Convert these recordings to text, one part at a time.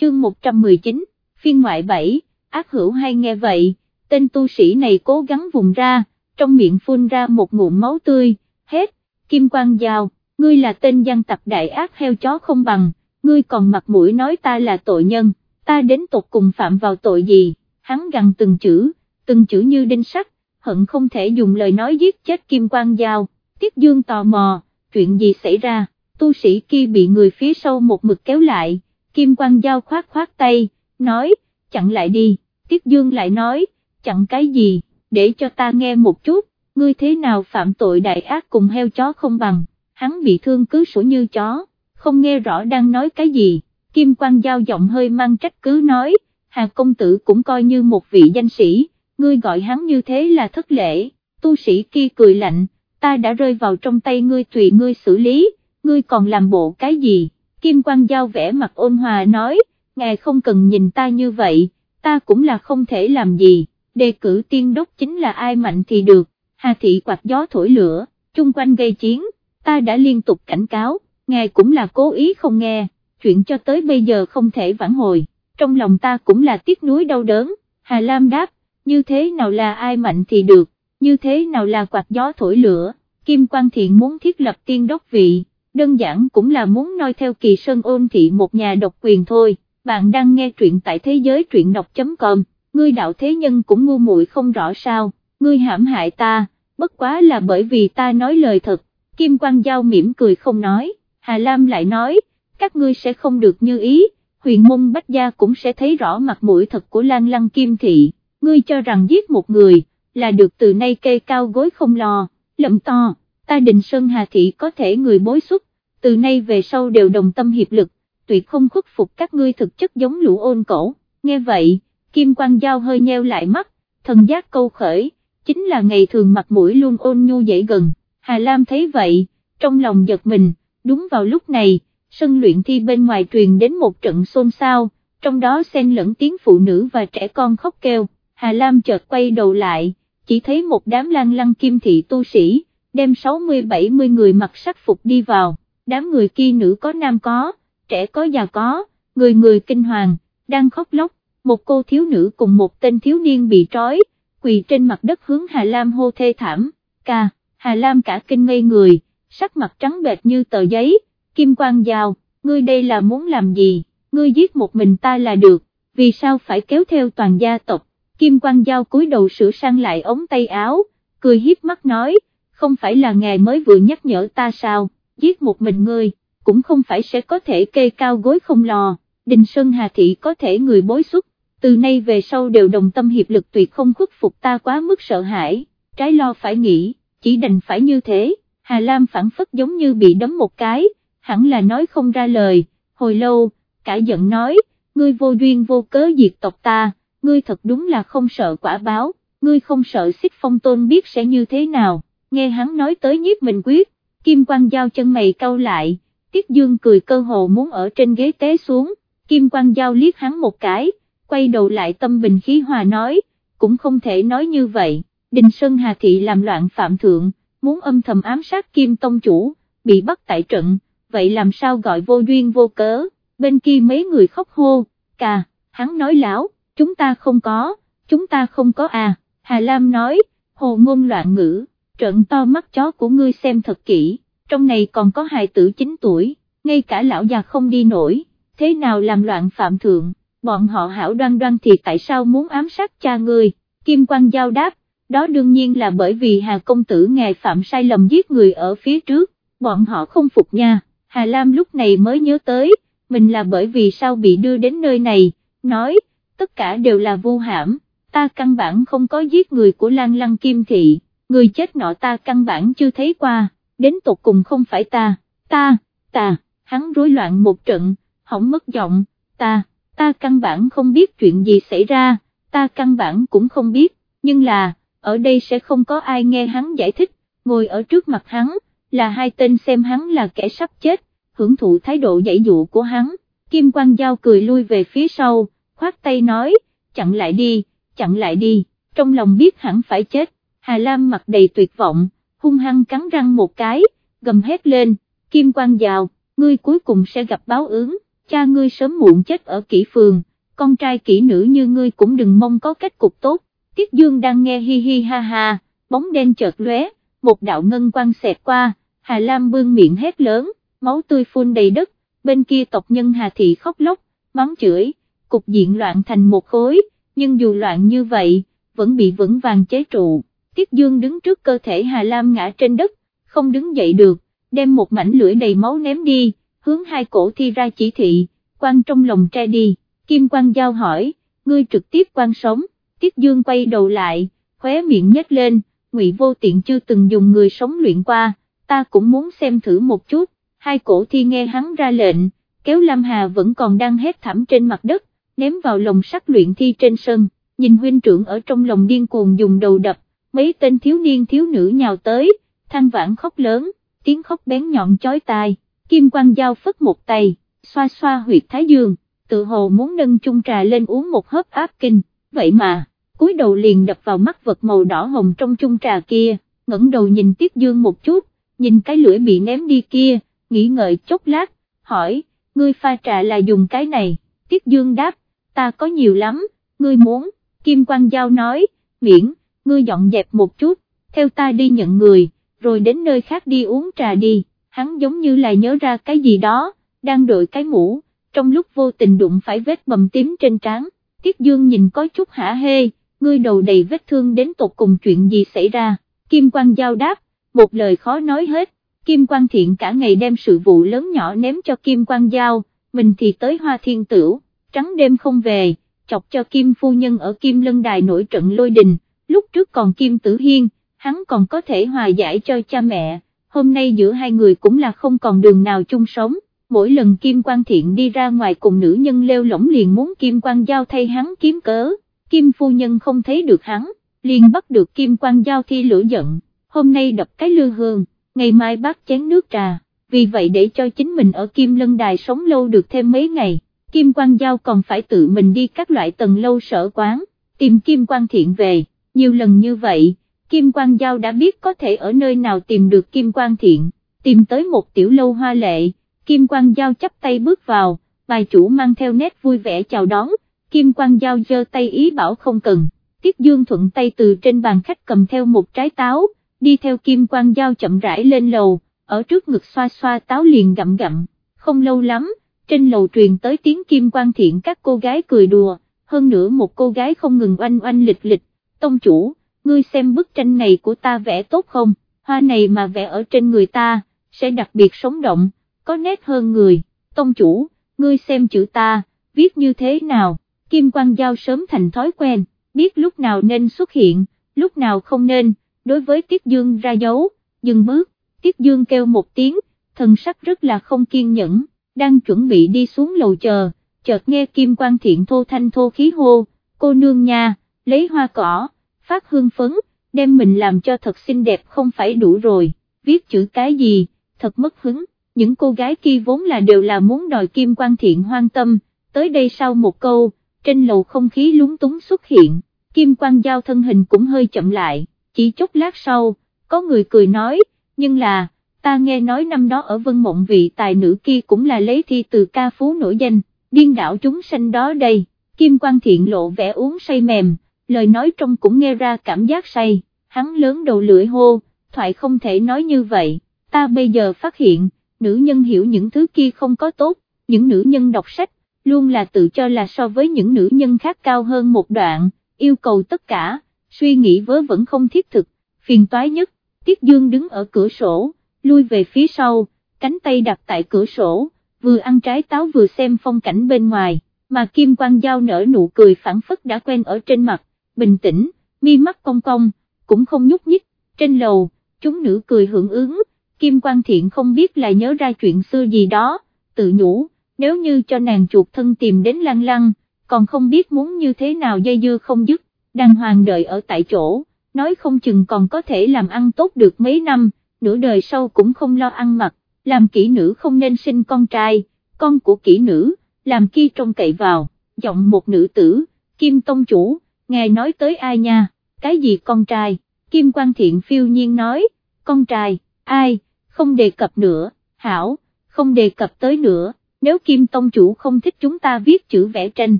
chương 119, phiên ngoại 7, ác hữu hay nghe vậy, tên tu sĩ này cố gắng vùng ra, trong miệng phun ra một ngụm máu tươi, hết, kim quang giao, ngươi là tên gian tặc đại ác heo chó không bằng, ngươi còn mặt mũi nói ta là tội nhân, ta đến tột cùng phạm vào tội gì, hắn gằn từng chữ, từng chữ như đinh sắt, hận không thể dùng lời nói giết chết kim quang giao, tiết dương tò mò, chuyện gì xảy ra, tu sĩ kia bị người phía sau một mực kéo lại, kim quang giao khoát khoát tay, nói, chặn lại đi, tiết dương lại nói, chặn cái gì, để cho ta nghe một chút, ngươi thế nào phạm tội đại ác cùng heo chó không bằng, hắn bị thương cứ sủa như chó, không nghe rõ đang nói cái gì, kim quang giao giọng hơi mang trách cứ nói, Hà công tử cũng coi như một vị danh sĩ, ngươi gọi hắn như thế là thất lễ, tu sĩ kia cười lạnh, ta đã rơi vào trong tay ngươi tùy ngươi xử lý, ngươi còn làm bộ cái gì, kim quang giao vẽ mặt ôn hòa nói, ngài không cần nhìn ta như vậy, ta cũng là không thể làm gì, đề cử tiên đốc chính là ai mạnh thì được, hà thị quạt gió thổi lửa, chung quanh gây chiến, ta đã liên tục cảnh cáo, ngài cũng là cố ý không nghe, chuyện cho tới bây giờ không thể vãn hồi, trong lòng ta cũng là tiếc nuối đau đớn, Hà Lam đáp, như thế nào là ai mạnh thì được, như thế nào là quạt gió thổi lửa, Kim Quang Thiện muốn thiết lập tiên đốc vị, đơn giản cũng là muốn noi theo kỳ sơn ôn thị một nhà độc quyền thôi, bạn đang nghe truyện tại thế giới truyện đọc.com, ngươi đạo thế nhân cũng ngu muội không rõ sao, ngươi hãm hại ta, bất quá là bởi vì ta nói lời thật, Kim Quang Giao mỉm cười không nói, Hà Lam lại nói, các ngươi sẽ không được như ý, huyền môn bách gia cũng sẽ thấy rõ mặt mũi thật của Lan Lăng Kim Thị, ngươi cho rằng giết một người, là được từ nay cây cao gối không lo, lậm to, ta định Sơn Hà Thị có thể người bối xuất, từ nay về sau đều đồng tâm hiệp lực, tuyệt không khuất phục các ngươi thực chất giống lũ ôn cổ, nghe vậy, Kim Quang Giao hơi nheo lại mắt, thần giác câu khởi, chính là ngày thường mặt mũi luôn ôn nhu dễ gần, Hà Lam thấy vậy, trong lòng giật mình, đúng vào lúc này, sân luyện thi bên ngoài truyền đến một trận xôn xao, trong đó xen lẫn tiếng phụ nữ và trẻ con khóc kêu, Hà Lam chợt quay đầu lại, chỉ thấy một đám lang lăng kim thị tu sĩ, đem 60-70 người mặc sắc phục đi vào, đám người kia nữ có nam có, trẻ có già có, người người kinh hoàng, đang khóc lóc, một cô thiếu nữ cùng một tên thiếu niên bị trói, quỳ trên mặt đất hướng Hà Lam hô thê thảm, ca, Hà Lam cả kinh ngây người, sắc mặt trắng bệch như tờ giấy, Kim Quang Giao, ngươi đây là muốn làm gì, ngươi giết một mình ta là được, vì sao phải kéo theo toàn gia tộc, Kim Quang Giao cúi đầu sửa sang lại ống tay áo, cười hiếp mắt nói, không phải là ngài mới vừa nhắc nhở ta sao, giết một mình ngươi, cũng không phải sẽ có thể kê cao gối không lò, Đình Sơn Hà Thị có thể người bối xuất, từ nay về sau đều đồng tâm hiệp lực tuyệt không khuất phục ta quá mức sợ hãi, trái lo phải nghĩ, chỉ đành phải như thế, Hà Lam phản phất giống như bị đấm một cái, hẳn là nói không ra lời, hồi lâu, cả giận nói, ngươi vô duyên vô cớ diệt tộc ta, ngươi thật đúng là không sợ quả báo, ngươi không sợ xích phong tôn biết sẽ như thế nào, nghe hắn nói tới nhiếp mình quyết, kim quang giao chân mày cau lại, tiết dương cười cơ hồ muốn ở trên ghế té xuống, kim quang giao liếc hắn một cái, quay đầu lại tâm bình khí hòa nói, cũng không thể nói như vậy, Đình Sơn Hà Thị làm loạn phạm thượng, muốn âm thầm ám sát kim tông chủ, bị bắt tại trận, vậy làm sao gọi vô duyên vô cớ, bên kia mấy người khóc hô, cà, hắn nói láo, chúng ta không có, chúng ta không có à, Hà Lam nói, hồ ngôn loạn ngữ, trận to mắt chó của ngươi xem thật kỹ, trong này còn có hài tử 9 tuổi, ngay cả lão già không đi nổi, thế nào làm loạn phạm thượng, bọn họ hảo đoan đoan thì tại sao muốn ám sát cha ngươi, Kim Quang Giao đáp, đó đương nhiên là bởi vì Hà Công Tử ngài phạm sai lầm giết người ở phía trước, bọn họ không phục nha. Hà Lam lúc này mới nhớ tới, mình là bởi vì sao bị đưa đến nơi này, nói, tất cả đều là vô hãm, ta căn bản không có giết người của Lan Lăng Kim Thị, người chết nọ ta căn bản chưa thấy qua, đến tột cùng không phải ta, ta, ta, hắn rối loạn một trận, hỏng mất giọng, ta, ta căn bản không biết chuyện gì xảy ra, ta căn bản cũng không biết, nhưng là, ở đây sẽ không có ai nghe hắn giải thích, ngồi ở trước mặt hắn, là hai tên xem hắn là kẻ sắp chết, hưởng thụ thái độ dãy dụ của hắn, Kim Quang Giao cười lui về phía sau, khoát tay nói, chặn lại đi, chặn lại đi, trong lòng biết hẳn phải chết, Hà Lam mặt đầy tuyệt vọng, hung hăng cắn răng một cái, gầm hét lên, Kim Quang giàu, ngươi cuối cùng sẽ gặp báo ứng, cha ngươi sớm muộn chết ở kỹ phường, con trai kỹ nữ như ngươi cũng đừng mong có kết cục tốt, Tiết Dương đang nghe hi hi ha ha, bóng đen chợt lóe, một đạo ngân quang xẹt qua, Hà Lam bương miệng hét lớn, máu tươi phun đầy đất, bên kia tộc nhân Hà Thị khóc lóc, mắng chửi, cục diện loạn thành một khối, nhưng dù loạn như vậy, vẫn bị vững vàng chế trụ, Tiết Dương đứng trước cơ thể Hà Lam ngã trên đất, không đứng dậy được, đem một mảnh lưỡi đầy máu ném đi, hướng hai cổ thi ra chỉ thị, quan trong lòng tre đi, Kim Quang Giao hỏi, ngươi trực tiếp quan sống, Tiết Dương quay đầu lại, khóe miệng nhếch lên, Ngụy Vô Tiện chưa từng dùng người sống luyện qua, ta cũng muốn xem thử một chút, hai cổ thi nghe hắn ra lệnh, kéo Lam Hà vẫn còn đang hét thảm trên mặt đất, ném vào lồng sắt luyện thi trên sân, nhìn huynh trưởng ở trong lòng điên cuồng dùng đầu đập, mấy tên thiếu niên thiếu nữ nhào tới, than vãn khóc lớn, tiếng khóc bén nhọn chói tai, kim quang dao phất một tay, xoa xoa huyệt thái dương, tự hồ muốn nâng chung trà lên uống một hớp áp kinh, vậy mà, cúi đầu liền đập vào mắt vật màu đỏ hồng trong chung trà kia, ngẩng đầu nhìn Tiết Dương một chút, nhìn cái lưỡi bị ném đi kia, nghĩ ngợi chốc lát, hỏi, ngươi pha trà là dùng cái này, Tiết Dương đáp, ta có nhiều lắm, ngươi muốn, Kim Quang Giao nói, miễn, ngươi dọn dẹp một chút, theo ta đi nhận người, rồi đến nơi khác đi uống trà đi, hắn giống như là nhớ ra cái gì đó, đang đội cái mũ, trong lúc vô tình đụng phải vết bầm tím trên trán, Tiết Dương nhìn có chút hả hê, ngươi đầu đầy vết thương đến tột cùng chuyện gì xảy ra, Kim Quang Giao đáp, một lời khó nói hết, Kim Quang Thiện cả ngày đem sự vụ lớn nhỏ ném cho Kim Quang Giao, mình thì tới Hoa Thiên Tửu, trắng đêm không về, chọc cho Kim Phu Nhân ở Kim Lân Đài nổi trận lôi đình, lúc trước còn Kim Tử Hiên, hắn còn có thể hòa giải cho cha mẹ, hôm nay giữa hai người cũng là không còn đường nào chung sống, mỗi lần Kim Quang Thiện đi ra ngoài cùng nữ nhân leo lỏng liền muốn Kim Quang Giao thay hắn kiếm cớ, Kim Phu Nhân không thấy được hắn, liền bắt được Kim Quang Giao thi lửa giận, hôm nay đập cái lư hương, ngày mai bác chén nước trà, vì vậy để cho chính mình ở Kim Lân Đài sống lâu được thêm mấy ngày, Kim Quang Giao còn phải tự mình đi các loại tầng lâu sở quán, tìm Kim Quang Thiện về, nhiều lần như vậy Kim Quang Giao đã biết có thể ở nơi nào tìm được Kim Quang Thiện, tìm tới một tiểu lâu hoa lệ, Kim Quang Giao chắp tay bước vào, bài chủ mang theo nét vui vẻ chào đón, Kim Quang Giao giơ tay ý bảo không cần, Tiết Dương thuận tay từ trên bàn khách cầm theo một trái táo, đi theo Kim Quang Giao chậm rãi lên lầu, ở trước ngực xoa xoa táo liền gặm gặm, không lâu lắm, trên lầu truyền tới tiếng Kim Quang Thiện các cô gái cười đùa, hơn nữa một cô gái không ngừng oanh oanh lịch lịch, tông chủ ngươi xem bức tranh này của ta vẽ tốt không, hoa này mà vẽ ở trên người ta, sẽ đặc biệt sống động, có nét hơn người, tông chủ, ngươi xem chữ ta, viết như thế nào, Kim Quang Giao sớm thành thói quen, biết lúc nào nên xuất hiện, lúc nào không nên, đối với Tiết Dương ra dấu, dừng bước, Tiết Dương kêu một tiếng, thần sắc rất là không kiên nhẫn, đang chuẩn bị đi xuống lầu chờ, chợt nghe Kim Quang Thiện thô thanh thô khí hô, cô nương nha, lấy hoa cỏ phát hương phấn, đem mình làm cho thật xinh đẹp không phải đủ rồi, viết chữ cái gì, thật mất hứng, những cô gái kia vốn là đều là muốn đòi kim quan thiện hoang tâm, tới đây sau một câu, trên lầu không khí lúng túng xuất hiện, kim quan giao thân hình cũng hơi chậm lại, chỉ chốc lát sau, có người cười nói, nhưng là, ta nghe nói năm đó ở Vân Mộng vị tài nữ kia cũng là lấy thi từ ca phú nổi danh, điên đảo chúng sanh đó đây, kim quan thiện lộ vẻ uống say mềm, lời nói trong cũng nghe ra cảm giác say, hắn lớn đầu lưỡi hô, thoại không thể nói như vậy, ta bây giờ phát hiện, nữ nhân hiểu những thứ kia không có tốt, những nữ nhân đọc sách, luôn là tự cho là so với những nữ nhân khác cao hơn một đoạn, yêu cầu tất cả, suy nghĩ vớ vẫn không thiết thực, phiền toái nhất, Tiết Dương đứng ở cửa sổ, lui về phía sau, cánh tay đặt tại cửa sổ, vừa ăn trái táo vừa xem phong cảnh bên ngoài, mà Kim Quang Giao nở nụ cười phản phất đã quen ở trên mặt, bình tĩnh, mi mắt cong cong, cũng không nhúc nhích, trên lầu, chúng nữ cười hưởng ứng, Kim Quang Thiện không biết là nhớ ra chuyện xưa gì đó, tự nhủ, nếu như cho nàng chuột thân tìm đến lăng lăng, còn không biết muốn như thế nào dây dưa không dứt, đàng hoàng đợi ở tại chỗ, nói không chừng còn có thể làm ăn tốt được mấy năm, nửa đời sau cũng không lo ăn mặc, làm kỹ nữ không nên sinh con trai, con của kỹ nữ, làm kia trông cậy vào, giọng một nữ tử, Kim Tông Chủ, ngài nói tới ai nha, cái gì con trai, Kim Quang Thiện phiêu nhiên nói, con trai, ai, không đề cập nữa, hảo, không đề cập tới nữa, nếu Kim Tông Chủ không thích chúng ta viết chữ vẽ tranh,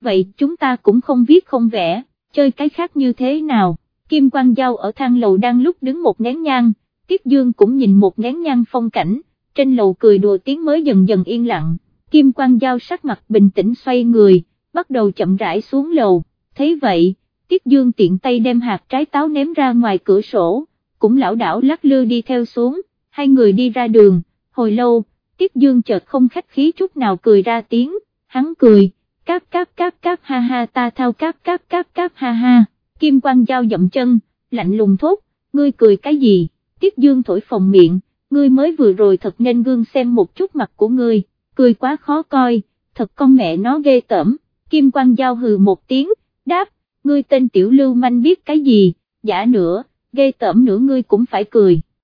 vậy chúng ta cũng không viết không vẽ, chơi cái khác như thế nào, Kim Quang Giao ở thang lầu đang lúc đứng một nén nhang, Tiết Dương cũng nhìn một nén nhang phong cảnh, trên lầu cười đùa tiếng mới dần dần yên lặng, Kim Quang Giao sắc mặt bình tĩnh xoay người, bắt đầu chậm rãi xuống lầu, thấy vậy, Tiết Dương tiện tay đem hạt trái táo ném ra ngoài cửa sổ, cũng lão đảo lắc lư đi theo xuống, hai người đi ra đường, hồi lâu, Tiết Dương chợt không khách khí chút nào cười ra tiếng, hắn cười, cáp cáp cáp cáp ha ha ta thao cáp cáp cáp cáp ha ha, Kim Quang Giao dậm chân, lạnh lùng thốt, ngươi cười cái gì, Tiết Dương thổi phồng miệng, ngươi mới vừa rồi thật nên gương xem một chút mặt của ngươi, cười quá khó coi, thật con mẹ nó ghê tởm, Kim Quang Giao hừ một tiếng, đáp, ngươi tên tiểu lưu manh biết cái gì, giả nữa, gây tẩm nữa ngươi cũng phải cười.